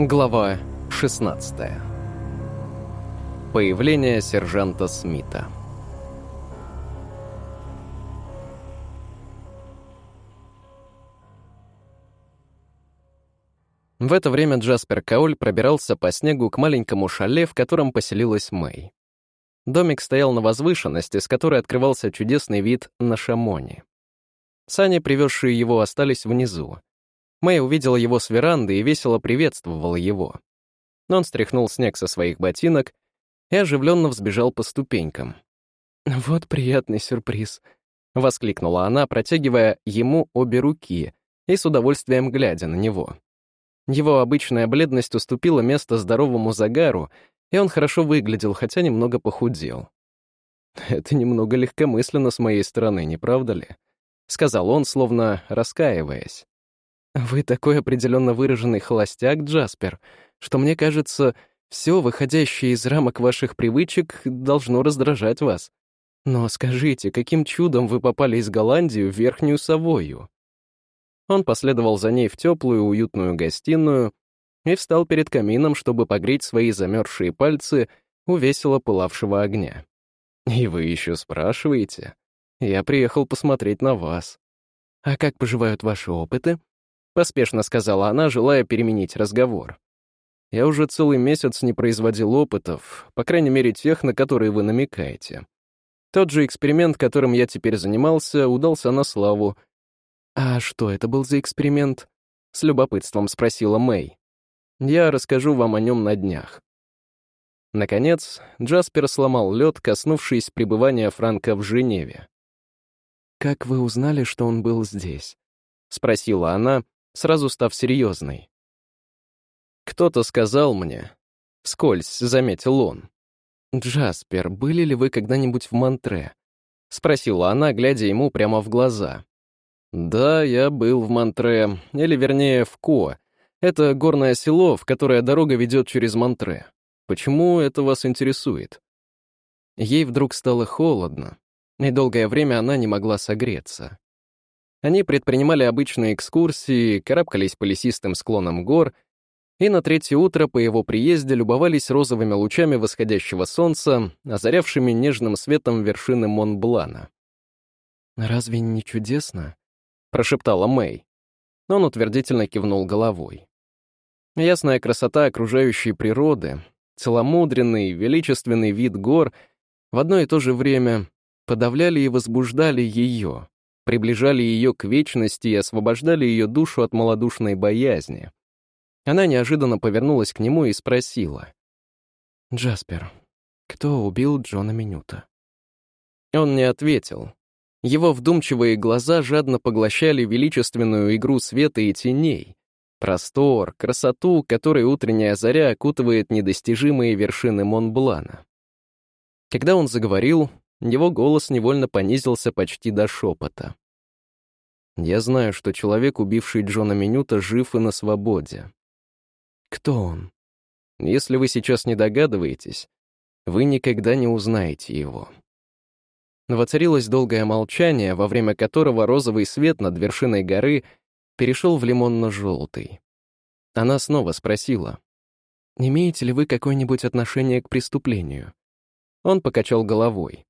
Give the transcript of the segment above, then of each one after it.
Глава 16. Появление сержанта Смита. В это время Джаспер Кауль пробирался по снегу к маленькому шале, в котором поселилась Мэй. Домик стоял на возвышенности, с которой открывался чудесный вид на Шамони. Сани, привезшие его, остались внизу. Мэй увидела его с веранды и весело приветствовала его. Он стряхнул снег со своих ботинок и оживленно взбежал по ступенькам. «Вот приятный сюрприз», — воскликнула она, протягивая ему обе руки и с удовольствием глядя на него. Его обычная бледность уступила место здоровому загару, и он хорошо выглядел, хотя немного похудел. «Это немного легкомысленно с моей стороны, не правда ли?» — сказал он, словно раскаиваясь. Вы такой определенно выраженный холостяк, Джаспер, что мне кажется, все, выходящее из рамок ваших привычек, должно раздражать вас. Но скажите, каким чудом вы попали из Голландии в Верхнюю Савою? Он последовал за ней в теплую, уютную гостиную и встал перед камином, чтобы погреть свои замерзшие пальцы у весело пылавшего огня. «И вы еще спрашиваете? Я приехал посмотреть на вас. А как поживают ваши опыты?» Поспешно сказала она, желая переменить разговор. «Я уже целый месяц не производил опытов, по крайней мере тех, на которые вы намекаете. Тот же эксперимент, которым я теперь занимался, удался на славу. «А что это был за эксперимент?» — с любопытством спросила Мэй. «Я расскажу вам о нем на днях». Наконец, Джаспер сломал лед, коснувшись пребывания Франка в Женеве. «Как вы узнали, что он был здесь?» — спросила она, сразу став серьезной. «Кто-то сказал мне...» — вскользь заметил он. «Джаспер, были ли вы когда-нибудь в Монтре?» — спросила она, глядя ему прямо в глаза. «Да, я был в Монтре, или вернее в Ко. Это горное село, в которое дорога ведет через Монтре. Почему это вас интересует?» Ей вдруг стало холодно, и долгое время она не могла согреться. Они предпринимали обычные экскурсии, карабкались по лесистым склонам гор и на третье утро по его приезде любовались розовыми лучами восходящего солнца, озарявшими нежным светом вершины Монблана. «Разве не чудесно?» — прошептала Мэй. Он утвердительно кивнул головой. Ясная красота окружающей природы, целомудренный, величественный вид гор в одно и то же время подавляли и возбуждали ее, приближали ее к вечности и освобождали ее душу от малодушной боязни. Она неожиданно повернулась к нему и спросила. «Джаспер, кто убил Джона Минюта?» Он не ответил. Его вдумчивые глаза жадно поглощали величественную игру света и теней, простор, красоту, которой утренняя заря окутывает недостижимые вершины Монблана. Когда он заговорил, его голос невольно понизился почти до шепота. «Я знаю, что человек, убивший Джона Минюта, жив и на свободе». «Кто он?» «Если вы сейчас не догадываетесь, вы никогда не узнаете его». Воцарилось долгое молчание, во время которого розовый свет над вершиной горы перешел в лимонно-желтый. Она снова спросила, «Имеете ли вы какое-нибудь отношение к преступлению?» Он покачал головой.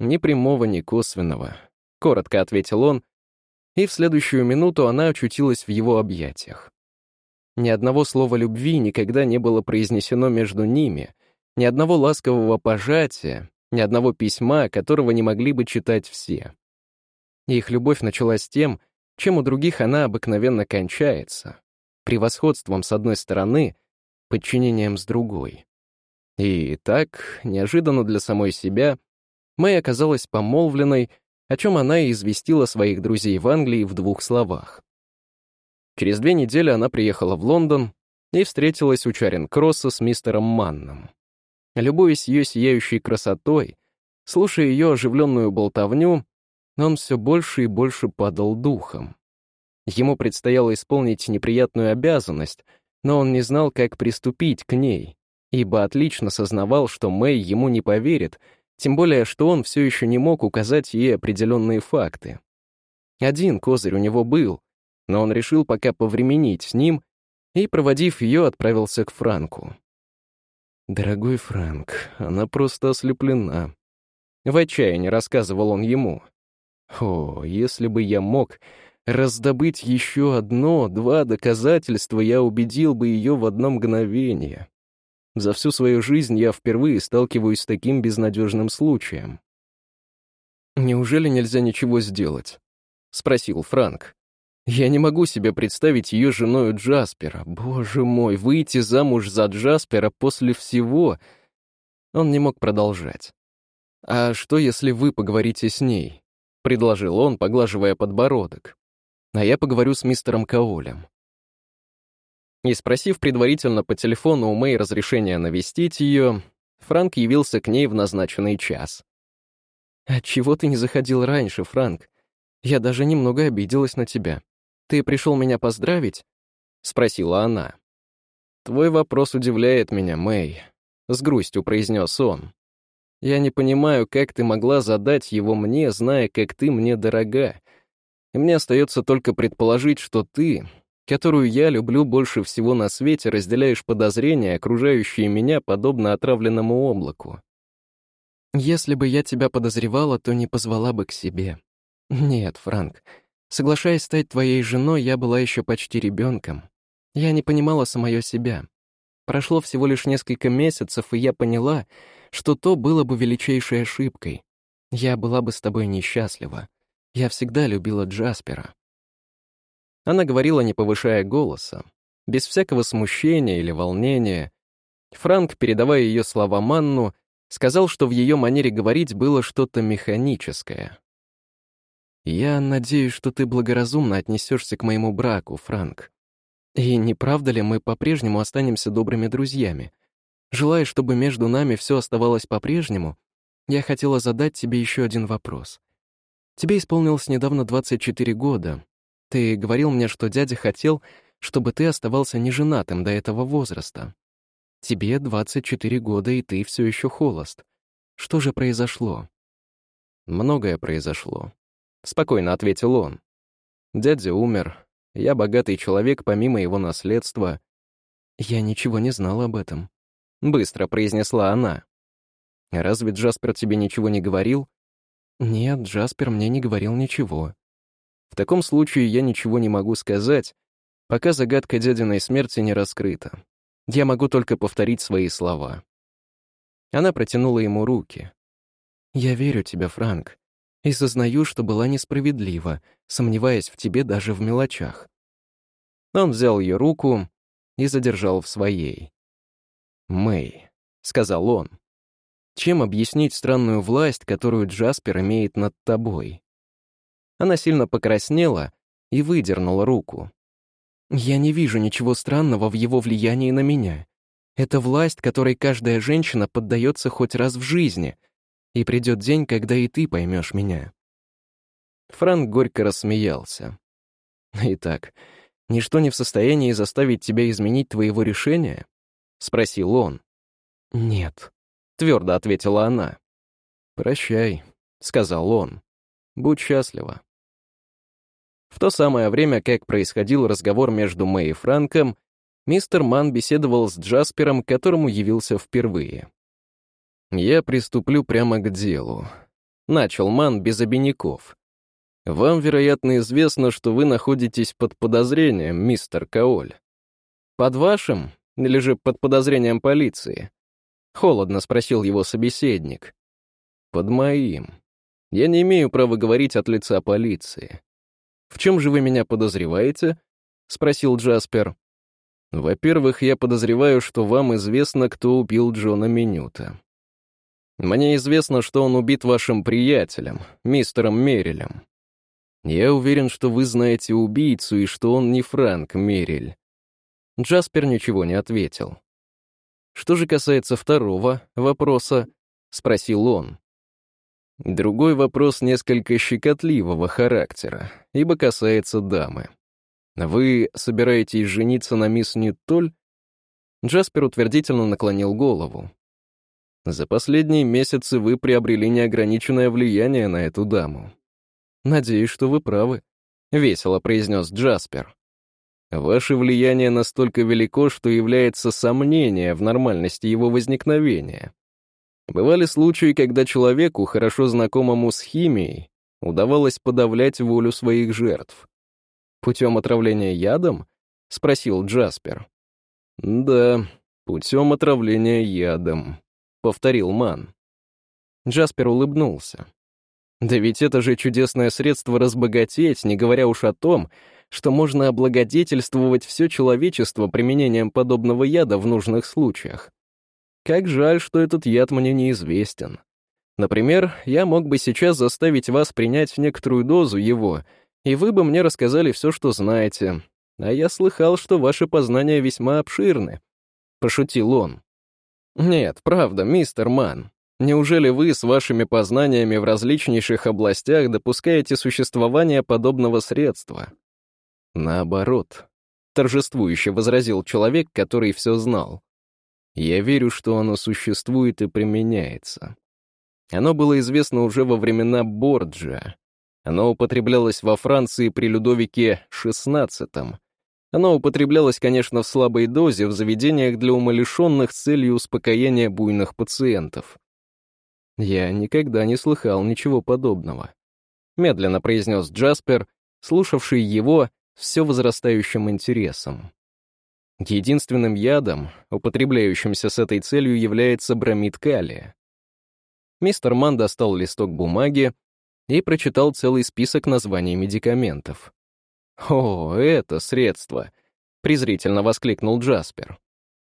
«Ни прямого, ни косвенного», — коротко ответил он, и в следующую минуту она очутилась в его объятиях. Ни одного слова любви никогда не было произнесено между ними, ни одного ласкового пожатия, ни одного письма, которого не могли бы читать все. Их любовь началась тем, чем у других она обыкновенно кончается, превосходством с одной стороны, подчинением с другой. И так, неожиданно для самой себя, Мэй оказалась помолвленной, о чем она и известила своих друзей в Англии в двух словах. Через две недели она приехала в Лондон и встретилась у Чаринг-Кросса с мистером Манном. Любуясь ее сияющей красотой, слушая ее оживленную болтовню, он все больше и больше падал духом. Ему предстояло исполнить неприятную обязанность, но он не знал, как приступить к ней, ибо отлично сознавал, что Мэй ему не поверит — тем более, что он все еще не мог указать ей определенные факты. Один козырь у него был, но он решил пока повременить с ним и, проводив ее, отправился к Франку. «Дорогой Франк, она просто ослеплена». В отчаянии рассказывал он ему. «О, если бы я мог раздобыть еще одно, два доказательства, я убедил бы ее в одно мгновение. За всю свою жизнь я впервые сталкиваюсь с таким безнадежным случаем». «Неужели нельзя ничего сделать?» — спросил Франк. Я не могу себе представить ее женой Джаспера. Боже мой, выйти замуж за Джаспера после всего... Он не мог продолжать. «А что, если вы поговорите с ней?» — предложил он, поглаживая подбородок. «А я поговорю с мистером Каолем». И спросив предварительно по телефону у Мэй разрешения навестить ее, Франк явился к ней в назначенный час. «Отчего ты не заходил раньше, Франк? Я даже немного обиделась на тебя», «Ты пришел меня поздравить?» — спросила она. «Твой вопрос удивляет меня, Мэй», — с грустью произнес он. «Я не понимаю, как ты могла задать его мне, зная, как ты мне дорога. И мне остается только предположить, что ты, которую я люблю больше всего на свете, разделяешь подозрения, окружающие меня, подобно отравленному облаку. Если бы я тебя подозревала, то не позвала бы к себе. Нет, Франк, Соглашаясь стать твоей женой, я была еще почти ребенком. Я не понимала самое себя. Прошло всего лишь несколько месяцев, и я поняла, что то было бы величайшей ошибкой. Я была бы с тобой несчастлива. Я всегда любила Джаспера. Она говорила, не повышая голоса, без всякого смущения или волнения. Франк, передавая ее слова Манну, сказал, что в ее манере говорить было что-то механическое. Я надеюсь, что ты благоразумно отнесешься к моему браку, Франк. И не правда ли мы по-прежнему останемся добрыми друзьями? Желая, чтобы между нами все оставалось по-прежнему, я хотела задать тебе еще один вопрос. Тебе исполнилось недавно 24 года. Ты говорил мне, что дядя хотел, чтобы ты оставался неженатым до этого возраста. Тебе 24 года, и ты все еще холост. Что же произошло? Многое произошло. — спокойно ответил он. «Дядя умер. Я богатый человек помимо его наследства». «Я ничего не знала об этом», — быстро произнесла она. «Разве Джаспер тебе ничего не говорил?» «Нет, Джаспер мне не говорил ничего». «В таком случае я ничего не могу сказать, пока загадка дядиной смерти не раскрыта. Я могу только повторить свои слова». Она протянула ему руки. «Я верю тебе, Франк и сознаю, что была несправедлива, сомневаясь в тебе даже в мелочах. Он взял ее руку и задержал в своей. «Мэй», — сказал он, — «чем объяснить странную власть, которую Джаспер имеет над тобой?» Она сильно покраснела и выдернула руку. «Я не вижу ничего странного в его влиянии на меня. Это власть, которой каждая женщина поддается хоть раз в жизни — и придет день, когда и ты поймешь меня». Франк горько рассмеялся. «Итак, ничто не в состоянии заставить тебя изменить твоего решения?» — спросил он. «Нет», — твердо ответила она. «Прощай», — сказал он. «Будь счастлива». В то самое время, как происходил разговор между Мэй и Франком, мистер Ман беседовал с Джаспером, которому явился впервые. «Я приступлю прямо к делу», — начал Ман без обиняков. «Вам, вероятно, известно, что вы находитесь под подозрением, мистер Каоль. Под вашим или же под подозрением полиции?» Холодно спросил его собеседник. «Под моим. Я не имею права говорить от лица полиции. В чем же вы меня подозреваете?» — спросил Джаспер. «Во-первых, я подозреваю, что вам известно, кто убил Джона Минюта. Мне известно, что он убит вашим приятелем, мистером Мерилем. Я уверен, что вы знаете убийцу и что он не Фрэнк Мериль. Джаспер ничего не ответил. Что же касается второго вопроса, спросил он. Другой вопрос несколько щекотливого характера, ибо касается дамы. Вы собираетесь жениться на мисс Ньютоль? Джаспер утвердительно наклонил голову. За последние месяцы вы приобрели неограниченное влияние на эту даму. Надеюсь, что вы правы, — весело произнес Джаспер. Ваше влияние настолько велико, что является сомнение в нормальности его возникновения. Бывали случаи, когда человеку, хорошо знакомому с химией, удавалось подавлять волю своих жертв. «Путем отравления ядом?» — спросил Джаспер. «Да, путем отравления ядом», — повторил Ман. Джаспер улыбнулся. «Да ведь это же чудесное средство разбогатеть, не говоря уж о том, что можно облагодетельствовать все человечество применением подобного яда в нужных случаях. Как жаль, что этот яд мне неизвестен. Например, я мог бы сейчас заставить вас принять некоторую дозу его, и вы бы мне рассказали все, что знаете. А я слыхал, что ваши познания весьма обширны. Пошутил он. Нет, правда, мистер Ман. Неужели вы с вашими познаниями в различнейших областях допускаете существование подобного средства? Наоборот, торжествующе возразил человек, который все знал. Я верю, что оно существует и применяется. Оно было известно уже во времена Борджа. Оно употреблялось во Франции при Людовике XVI. Оно употреблялось, конечно, в слабой дозе в заведениях для умалишенных с целью успокоения буйных пациентов. Я никогда не слыхал ничего подобного. Медленно произнес Джаспер, слушавший его все возрастающим интересом. Единственным ядом, употребляющимся с этой целью, является бромид калия. Мистер Ман достал листок бумаги и прочитал целый список названий медикаментов. «О, это средство!» — презрительно воскликнул Джаспер.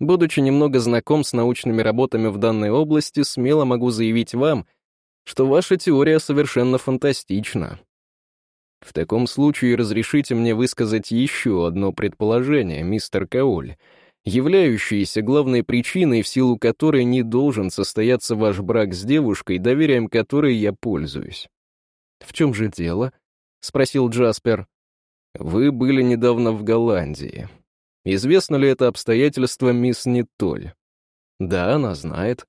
«Будучи немного знаком с научными работами в данной области, смело могу заявить вам, что ваша теория совершенно фантастична. В таком случае разрешите мне высказать еще одно предположение, мистер Каоль, являющееся главной причиной, в силу которой не должен состояться ваш брак с девушкой, доверием которой я пользуюсь. «В чем же дело?» — спросил Джаспер. «Вы были недавно в Голландии. Известно ли это обстоятельство мисс Нитоль?» «Да, она знает.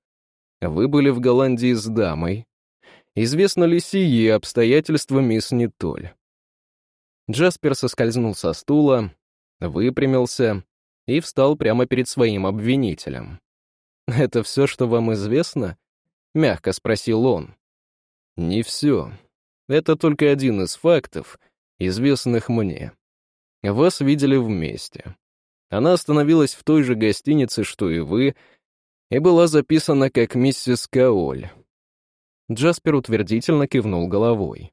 Вы были в Голландии с дамой. Известно ли сие обстоятельство мисс Нитоль?» Джаспер соскользнул со стула, выпрямился и встал прямо перед своим обвинителем. «Это все, что вам известно?» — мягко спросил он. «Не все. Это только один из фактов, известных мне. Вас видели вместе. Она остановилась в той же гостинице, что и вы, и была записана как миссис Каоль». Джаспер утвердительно кивнул головой.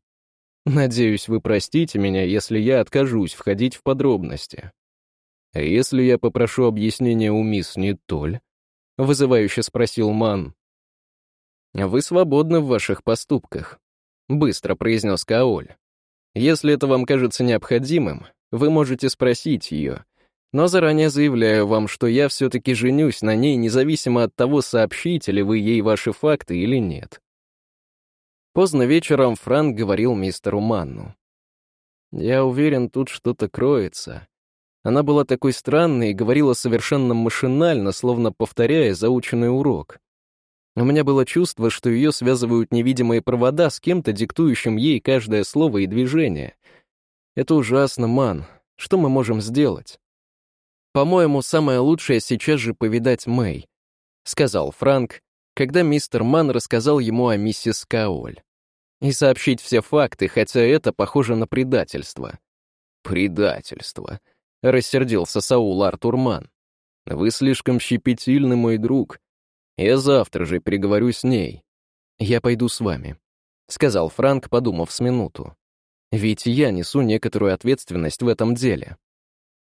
Надеюсь, вы простите меня, если я откажусь входить в подробности. Если я попрошу объяснения у мисс Нитоль? Вызывающе спросил Ман. Вы свободны в ваших поступках, быстро произнес Каоль. Если это вам кажется необходимым, вы можете спросить ее, но заранее заявляю вам, что я все-таки женюсь на ней, независимо от того, сообщите ли вы ей ваши факты или нет. Поздно вечером Франк говорил мистеру Манну. «Я уверен, тут что-то кроется». Она была такой странной и говорила совершенно машинально, словно повторяя заученный урок. У меня было чувство, что ее связывают невидимые провода с кем-то, диктующим ей каждое слово и движение. Это ужасно, Ман. Что мы можем сделать? «По-моему, самое лучшее сейчас же повидать Мэй», — сказал Франк, когда мистер Ман рассказал ему о миссис Каоль. И сообщить все факты, хотя это похоже на предательство. «Предательство», — рассердился Саул Артурман. «Вы слишком щепетильны, мой друг. Я завтра же переговорю с ней. Я пойду с вами», — сказал Франк, подумав с минуту. «Ведь я несу некоторую ответственность в этом деле.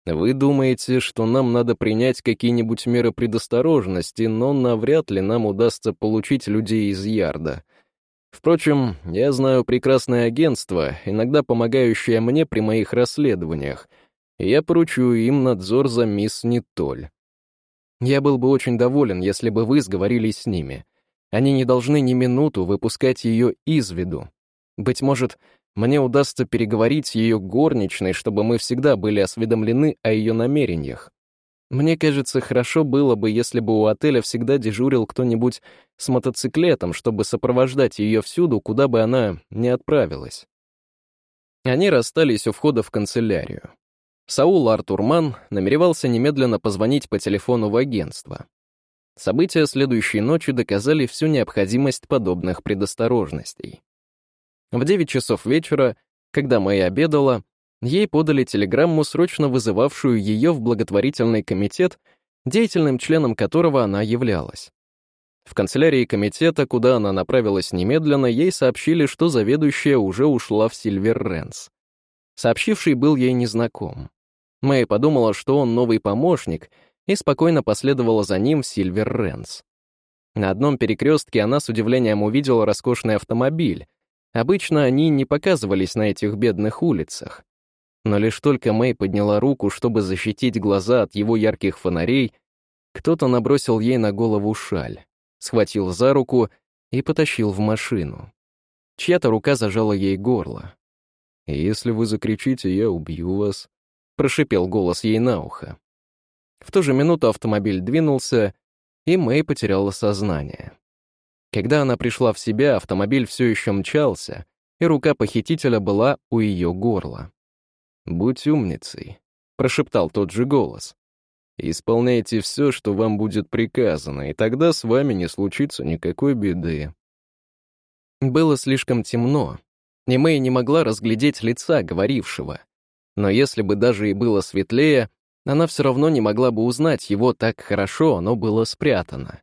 Вы думаете, что нам надо принять какие-нибудь меры предосторожности, но навряд ли нам удастся получить людей из Ярда. Впрочем, я знаю прекрасное агентство, иногда помогающее мне при моих расследованиях, и я поручу им надзор за мисс Нитоль. Я был бы очень доволен, если бы вы сговорились с ними. Они не должны ни минуту выпускать ее из виду. Быть может, мне удастся переговорить с ее горничной, чтобы мы всегда были осведомлены о ее намерениях. Мне кажется, хорошо было бы, если бы у отеля всегда дежурил кто-нибудь с мотоциклетом, чтобы сопровождать ее всюду, куда бы она ни отправилась. Они расстались у входа в канцелярию. Саул Артурман намеревался немедленно позвонить по телефону в агентство. События следующей ночи доказали всю необходимость подобных предосторожностей. В 9 часов вечера, когда Мэй обедала, ей подали телеграмму, срочно вызывавшую ее в благотворительный комитет, деятельным членом которого она являлась. В канцелярии комитета, куда она направилась немедленно, ей сообщили, что заведующая уже ушла в Сильвер Рэнс. Сообщивший был ей незнаком. Мэй подумала, что он новый помощник, и спокойно последовала за ним в Сильвер Рэнс. На одном перекрестке она с удивлением увидела роскошный автомобиль. Обычно они не показывались на этих бедных улицах. Но лишь только Мэй подняла руку, чтобы защитить глаза от его ярких фонарей, кто-то набросил ей на голову шаль, схватил за руку и потащил в машину. Чья-то рука зажала ей горло. «Если вы закричите, я убью вас», — прошипел голос ей на ухо. В ту же минуту автомобиль двинулся, и Мэй потеряла сознание. Когда она пришла в себя, автомобиль все еще мчался, и рука похитителя была у ее горла. «Будь умницей», — прошептал тот же голос. «Исполняйте все, что вам будет приказано, и тогда с вами не случится никакой беды». Было слишком темно, и Мэй не могла разглядеть лица говорившего. Но если бы даже и было светлее, она все равно не могла бы узнать его так хорошо, оно было спрятано.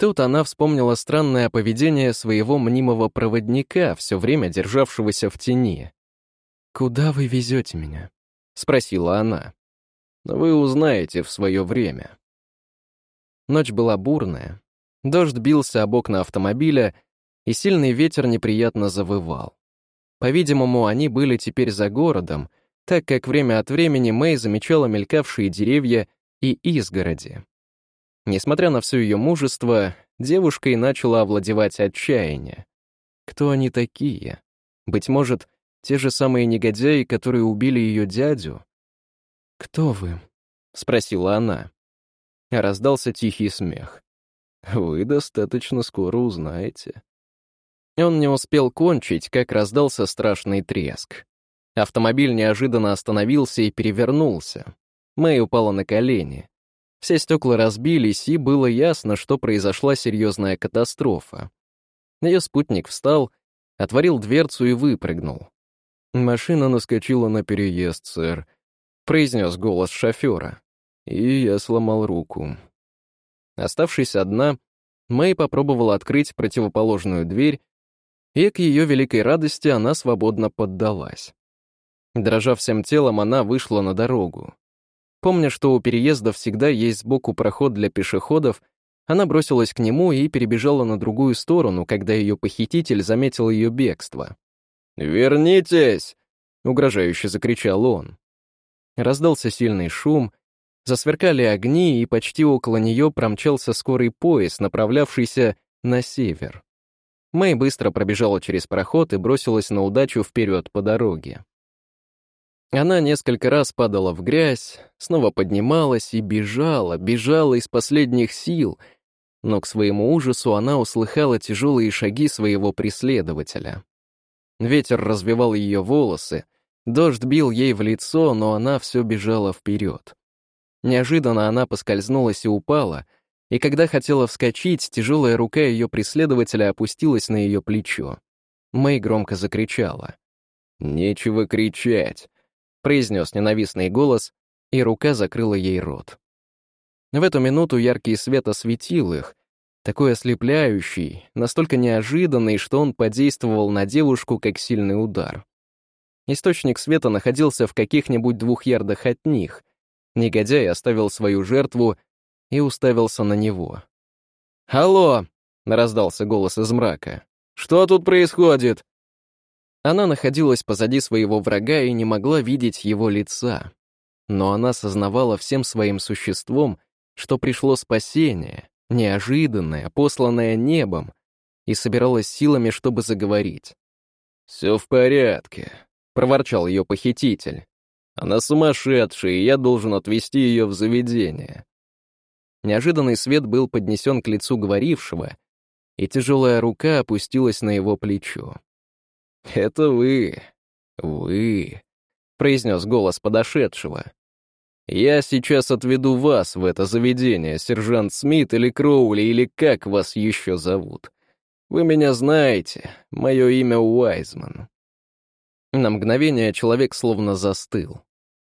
Тут она вспомнила странное поведение своего мнимого проводника, все время державшегося в тени. «Куда вы везете меня?» — спросила она. «Вы узнаете в свое время». Ночь была бурная, дождь бился об окна автомобиля, и сильный ветер неприятно завывал. По-видимому, они были теперь за городом, так как время от времени Мэй замечала мелькавшие деревья и изгороди. Несмотря на все ее мужество, девушкой начала овладевать отчаяние. Кто они такие? Быть может, те же самые негодяи, которые убили ее дядю? «Кто вы?» — спросила она. Раздался тихий смех. «Вы достаточно скоро узнаете». Он не успел кончить, как раздался страшный треск. Автомобиль неожиданно остановился и перевернулся. Мэй упала на колени. Все стекла разбились, и было ясно, что произошла серьезная катастрофа. Ее спутник встал, отворил дверцу и выпрыгнул. «Машина наскочила на переезд, сэр», — произнес голос шофера. И я сломал руку. Оставшись одна, Мэй попробовала открыть противоположную дверь и к ее великой радости она свободно поддалась. Дрожа всем телом, она вышла на дорогу. Помня, что у переезда всегда есть сбоку проход для пешеходов, она бросилась к нему и перебежала на другую сторону, когда ее похититель заметил ее бегство. «Вернитесь!» — угрожающе закричал он. Раздался сильный шум, засверкали огни, и почти около нее промчался скорый поезд, направлявшийся на север. Мэй быстро пробежала через проход и бросилась на удачу вперед по дороге. Она несколько раз падала в грязь, снова поднималась и бежала, бежала из последних сил, но к своему ужасу она услыхала тяжелые шаги своего преследователя. Ветер развивал ее волосы, дождь бил ей в лицо, но она все бежала вперед. Неожиданно она поскользнулась и упала — и когда хотела вскочить, тяжелая рука ее преследователя опустилась на ее плечо. Мэй громко закричала. «Нечего кричать», — произнес ненавистный голос, и рука закрыла ей рот. В эту минуту яркий свет осветил их, такой ослепляющий, настолько неожиданный, что он подействовал на девушку как сильный удар. Источник света находился в каких-нибудь двух ярдах от них. Негодяй оставил свою жертву и уставился на него. «Алло!» — раздался голос из мрака. «Что тут происходит?» Она находилась позади своего врага и не могла видеть его лица. Но она сознавала всем своим существом, что пришло спасение, неожиданное, посланное небом, и собиралась силами, чтобы заговорить. «Все в порядке», — проворчал ее похититель. «Она сумасшедшая, и я должен отвезти ее в заведение. Неожиданный свет был поднесен к лицу говорившего, и тяжелая рука опустилась на его плечо. «Это вы, вы», произнес голос подошедшего. «Я сейчас отведу вас в это заведение, сержант Смит или Кроули, или как вас еще зовут. Вы меня знаете, мое имя Уайзман». На мгновение человек словно застыл.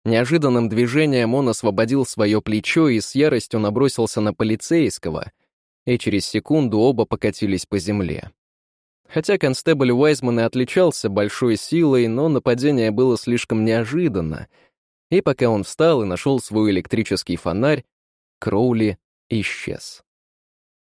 Неожиданным движением он освободил свое плечо и с яростью набросился на полицейского, и через секунду оба покатились по земле. Хотя констебль Уайзман и отличался большой силой, но нападение было слишком неожиданно, и пока он встал и нашел свой электрический фонарь, Кроули исчез.